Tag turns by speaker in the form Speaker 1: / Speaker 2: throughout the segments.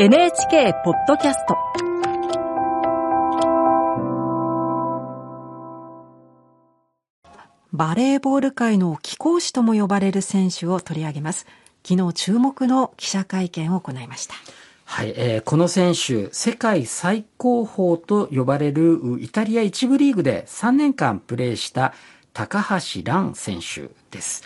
Speaker 1: NHK ポッドキャスト。バレーボール界の貴公子とも呼ばれる選手を取り上げます。昨日注目の記者会見を行いました。
Speaker 2: はい、えー、この選手、世界最高峰と呼ばれるイタリア一部リーグで3年間プレーした高橋藍選手です。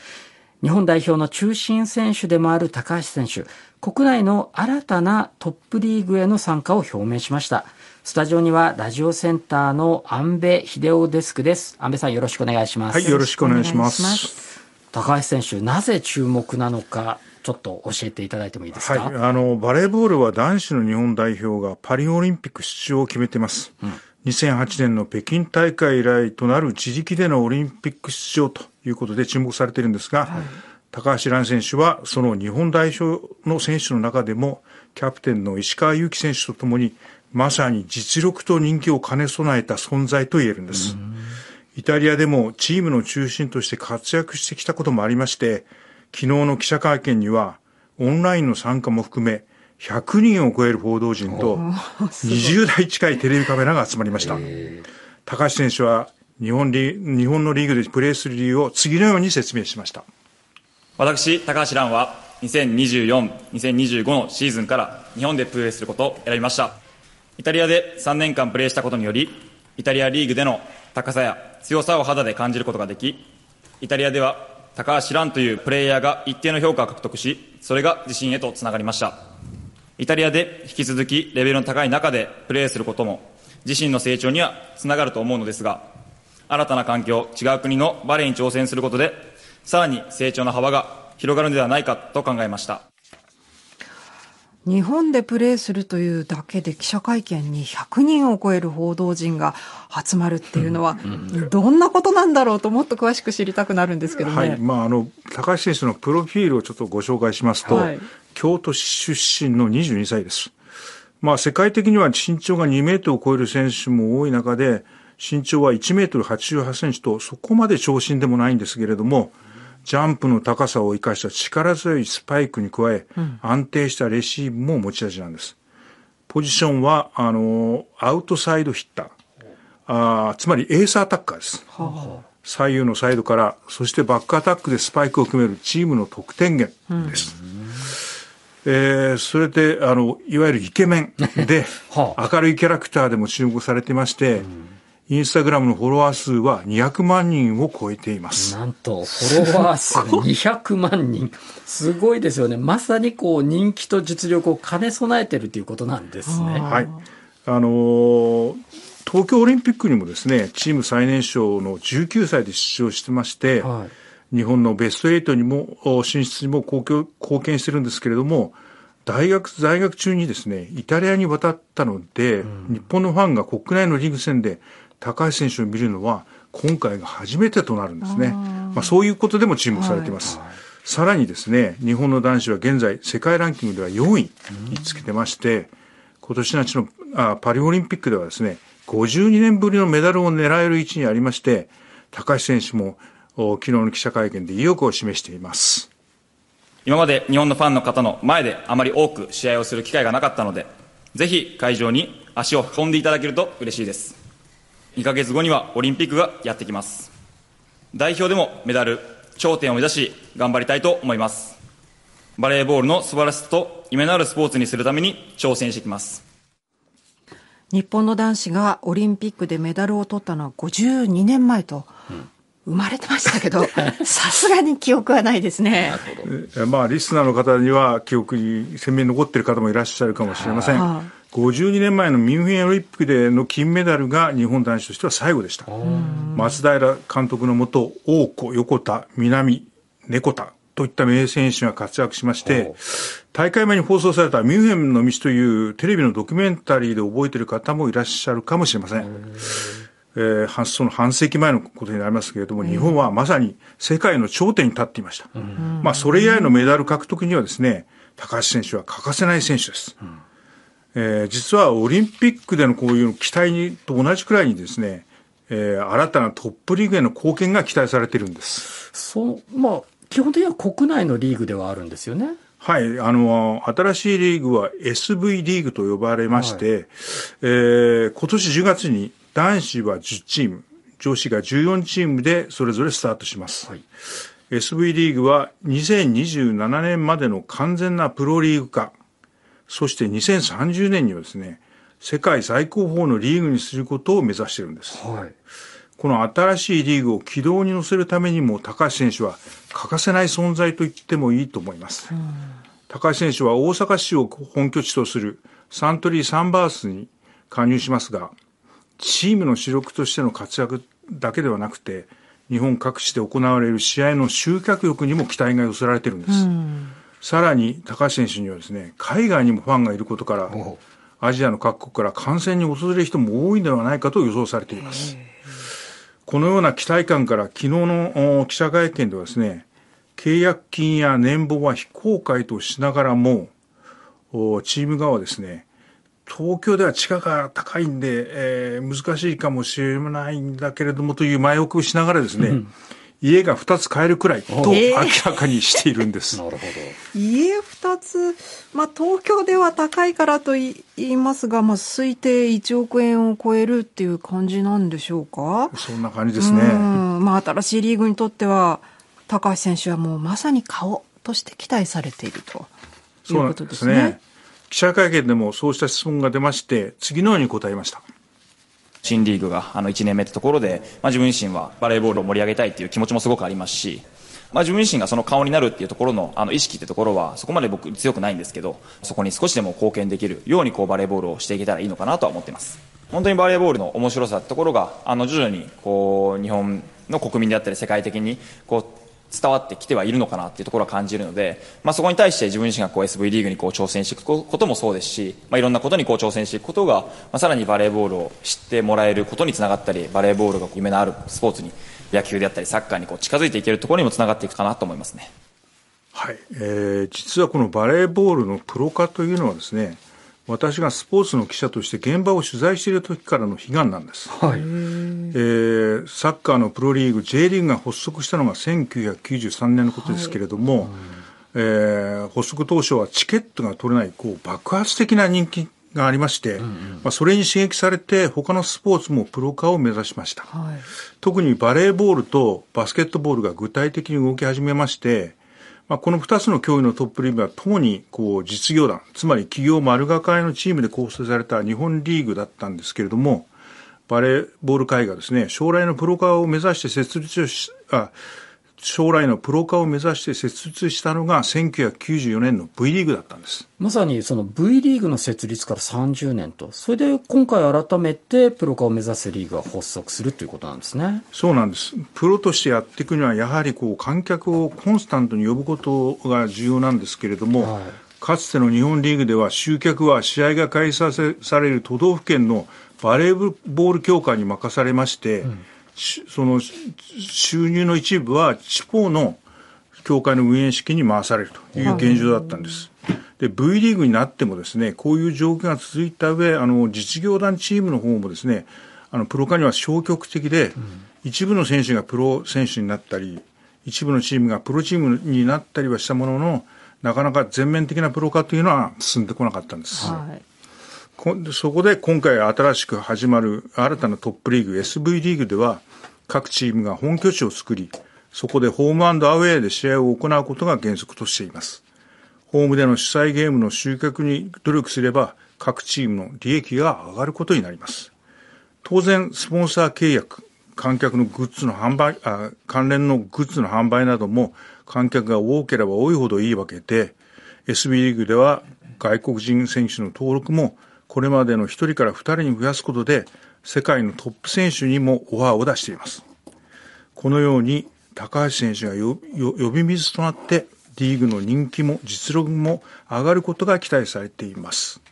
Speaker 2: 日本代表の中心選手でもある高橋選手、国内の新たなトップリーグへの参加を表明しました。スタジオにはラジオセンターの安倍秀夫デスクです。安倍さんよろしくお願いします。
Speaker 3: はい、よろしくお願いします。
Speaker 2: 高橋選手、なぜ注目なのか、ちょっと教えていただいてもいいですか、はい、
Speaker 3: あのバレーボールは男子の日本代表がパリオリンピック出場を決めてます、うん、2008年の北京大会以来となる自力でのオリンピック出場ということで注目されているんですが、はい、高橋藍選手はその日本代表の選手の中でもキャプテンの石川祐希選手とともにまさに実力と人気を兼ね備えた存在と言えるんです。イタリアでもチームの中心として活躍してきたこともありまして、昨日の記者会見には、オンラインの参加も含め、100人を超える報道陣と、20台近いテレビカメラが集まりました。高橋選手は日本リ、日本のリーグでプレーする理由を次のように説明しました。
Speaker 4: 私、高橋蘭は、2024、2025のシーズンから日本でプレーすることを選びました。イタリアで3年間プレーしたことにより、イタリアリーグでの高さや強さを肌で感じることができ、イタリアでは高橋蘭というプレイヤーが一定の評価を獲得し、それが自信へとつながりました。イタリアで引き続きレベルの高い中でプレーすることも、自身の成長にはつながると思うのですが、新たな環境、違う国のバレーに挑戦することで、さらに成長の幅が広がるのではないかと考えました。
Speaker 1: 日本でプレーするというだけで記者会見に100人を超える報道陣が集まるっていうのは、どんなことなんだろうともっと詳しく知りたくなるんですけどね。はい、
Speaker 3: まあ、あの、高橋選手のプロフィールをちょっとご紹介しますと、はい、京都市出身の22歳です。まあ、世界的には身長が2メートルを超える選手も多い中で、身長は1メートル88センチと、そこまで長身でもないんですけれども、ジャンプの高さを生かした力強いスパイクに加え、うん、安定したレシーブも持ち味なんです。ポジションは、あの、アウトサイドヒッター。あつまりエースアタッカーです。はあ、左右のサイドから、そしてバックアタックでスパイクを組めるチームの得点源です。うん、えー、それで、あの、いわゆるイケメンで、明るいキャラクターでも注目されてまして、うんインスタグラムのフォロワー数は200万人を超えています。
Speaker 2: なんと、フォロワー数200万人。すごいですよね。まさにこう、人気と実力を兼ね備えてるということなんですね。
Speaker 3: はい。あのー、東京オリンピックにもですね、チーム最年少の19歳で出場してまして、はい、日本のベスト8にも、進出にも貢献してるんですけれども、大学在学中にですね、イタリアに渡ったので、うん、日本のファンが国内のリーグ戦で高橋選手を見るのは今回が初めてとなるんですね。まあ、そういうことでも注目されています。はい、さらにですね、日本の男子は現在世界ランキングでは4位につけてまして、今年夏のあパリオリンピックではですね、52年ぶりのメダルを狙える位置にありまして、高橋選手も昨日の記者会見で意欲を示しています。
Speaker 4: 今まで日本のファンの方の前であまり多く試合をする機会がなかったので、ぜひ会場に足を運んでいただけると嬉しいです。2ヶ月後にはオリンピックがやってきます。代表でもメダル、頂点を目指し頑張りたいと思います。バレーボールの素晴らしさと夢のあるスポーツにするために挑戦してきます。
Speaker 1: 日本の男子がオリンピックでメダルを取ったのは52年前と、生まれてましたけど、さすがに記憶はないですね。
Speaker 3: まあ、リスナーの方には記憶に鮮明に残っている方もいらっしゃるかもしれません。52年前のミュンヘンオリンピックでの金メダルが日本男子としては最後でした。松平監督のもと、大子、横田、南、猫田といった名選手が活躍しまして、大会前に放送されたミュンヘンの道というテレビのドキュメンタリーで覚えている方もいらっしゃるかもしれません。えー、その半世紀前のことになりますけれども、日本はまさに世界の頂点に立っていました。まあ、それ以来のメダル獲得にはですね、高橋選手は欠かせない選手です。うんえー、実はオリンピックでのこういう期待にと同じくらいにですね、えー、新たなトップリーグへの貢献が期待されているんです。
Speaker 2: そまあ、基本的には国内のリーグではあるんですよね。
Speaker 3: はい、あの、新しいリーグは SV リーグと呼ばれまして、はい、えー、今年10月に男子は10チーム、女子が14チームでそれぞれスタートします。はい、SV リーグは2027年までの完全なプロリーグ化、そして2030年にはですね、世界最高峰のリーグにすることを目指しているんです。はい、この新しいリーグを軌道に乗せるためにも高橋選手は欠かせない存在と言ってもいいと思います。高橋選手は大阪市を本拠地とするサントリーサンバースに加入しますが、チームの主力としての活躍だけではなくて、日本各地で行われる試合の集客力にも期待が寄せられているんです。さらに高橋選手にはですね、海外にもファンがいることから、アジアの各国から観戦に訪れる人も多いのではないかと予想されています。このような期待感から昨日の記者会見ではですね、契約金や年俸は非公開としながらも、チーム側はですね、東京では地価が高いんで、えー、難しいかもしれないんだけれどもという前置きをしながらですね、うん、家が2つ買えるくらいと明らかにしているんです。
Speaker 2: なるほど。
Speaker 1: 家2つ、まあ東京では高いからと言いますが、まあ推定1億円を超えるっていう感じなんでしょうか？
Speaker 3: そんな感じですね。
Speaker 1: まあ新しいリーグにとっては、高橋選手はもうまさに顔として期待されているということですね。そうなんですね。
Speaker 3: 記者会見でもそうした質問が出まして、次のように答えました。
Speaker 4: 新リーグがあの1年目ってところで、まあ、自分自身はバレーボールを盛り上げたいっていう気持ちもすごくありますし、まあ、自分自身がその顔になるっていうところのあの意識ってところはそこまで僕強くないんですけどそこに少しでも貢献できるようにこうバレーボールをしていけたらいいのかなとは思っています。本当にバレーボールの面白さってところがあの徐々にこう日本の国民であったり世界的にこう伝わってきてはいるのかなっていうところは感じるので、まあ、そこに対して自分自身がこう SV リーグにこう挑戦していくこともそうですし、まあ、いろんなことにこう挑戦していくことが、まあ、さらにバレーボールを知ってもらえることにつながったりバレーボールが夢のあるスポーツに野球であったりサッカーにこう近づいていけるところにもつながっていくかなと思いますね。
Speaker 3: はい、えー、実はこのバレーボールのプロ化というのはですね私がスポーツの記者として現場を取材している時からの悲願なんです、はい。えー、サッカーのプロリーグ J リーグが発足したのが1993年のことですけれども、はい、えー、発足当初はチケットが取れないこう爆発的な人気がありまして、うんうん、まあ、それに刺激されて他のスポーツもプロ化を目指しました、はい、特にバレーボールとバスケットボールが具体的に動き始めましてまあ、この2つの脅威のトップリーグはともにこう実業団、つまり企業丸抱えのチームで構成された日本リーグだったんですけれども、バレーボール界がですね、将来のプロ化を目指して設立し、あ、将来のプロ化を目指して設立したのが1994年の V リーグだったんです。
Speaker 2: まさにその V リーグの設立から30年とそれで今回改めてプロ化を目指すリーグが発足するということなんですね。
Speaker 3: そうなんです。プロとしてやっていくにはやはりこう観客をコンスタントに呼ぶことが重要なんですけれども、はい、かつての日本リーグでは集客は試合が開催される都道府県のバレーボール協会に任されまして、うんその収入の一部は地方の協会の運営式に回されるという現状だったんです。で、V リーグになってもですね、こういう状況が続いた上、あの、実業団チームの方もですね、あの、プロ化には消極的で、うん、一部の選手がプロ選手になったり、一部のチームがプロチームになったりはしたものの、なかなか全面的なプロ化というのは進んでこなかったんです。はいそこで今回新しく始まる新たなトップリーグ SV リーグでは各チームが本拠地を作りそこでホームアウェイで試合を行うことが原則としています。ホームでの主催ゲームの集客に努力すれば各チームの利益が上がることになります。当然スポンサー契約観客のグッズの販売あ関連のグッズの販売なども観客が多ければ多いほどいいわけで SB リーグでは外国人選手の登録もこれまでの1人から2人に増やすことで世界のトップ選手にもオファーを出しています。このように高橋選手が呼び水となってリーグの人気も実力も上がることが期待されています。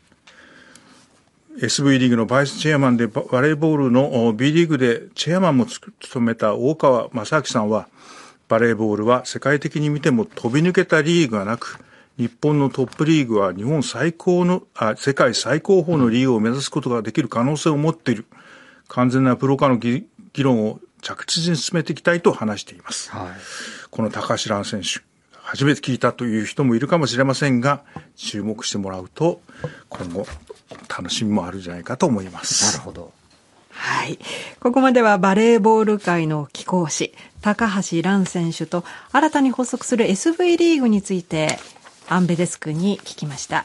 Speaker 3: SV リーグのバイスチェアマンでバレーボールの B リーグでチェアマンも務めた大川正明さんはバレーボールは世界的に見ても飛び抜けたリーグがなく日本のトップリーグは日本最高のあ世界最高峰のリーグを目指すことができる可能性を持っている完全なプロ化の議論を着実に進めていきたいと話しています、はい、この高橋蘭選手、初めて聞いたという人もいるかもしれませんが、注目してもらうと、今後、楽しみもあるんじゃないかと思います。
Speaker 2: なるほど。
Speaker 1: はい。ここまではバレーボール界の貴公子、高橋蘭選手と新たに発足する SV リーグについて、アンベデスクに聞きました。